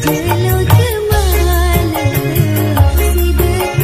do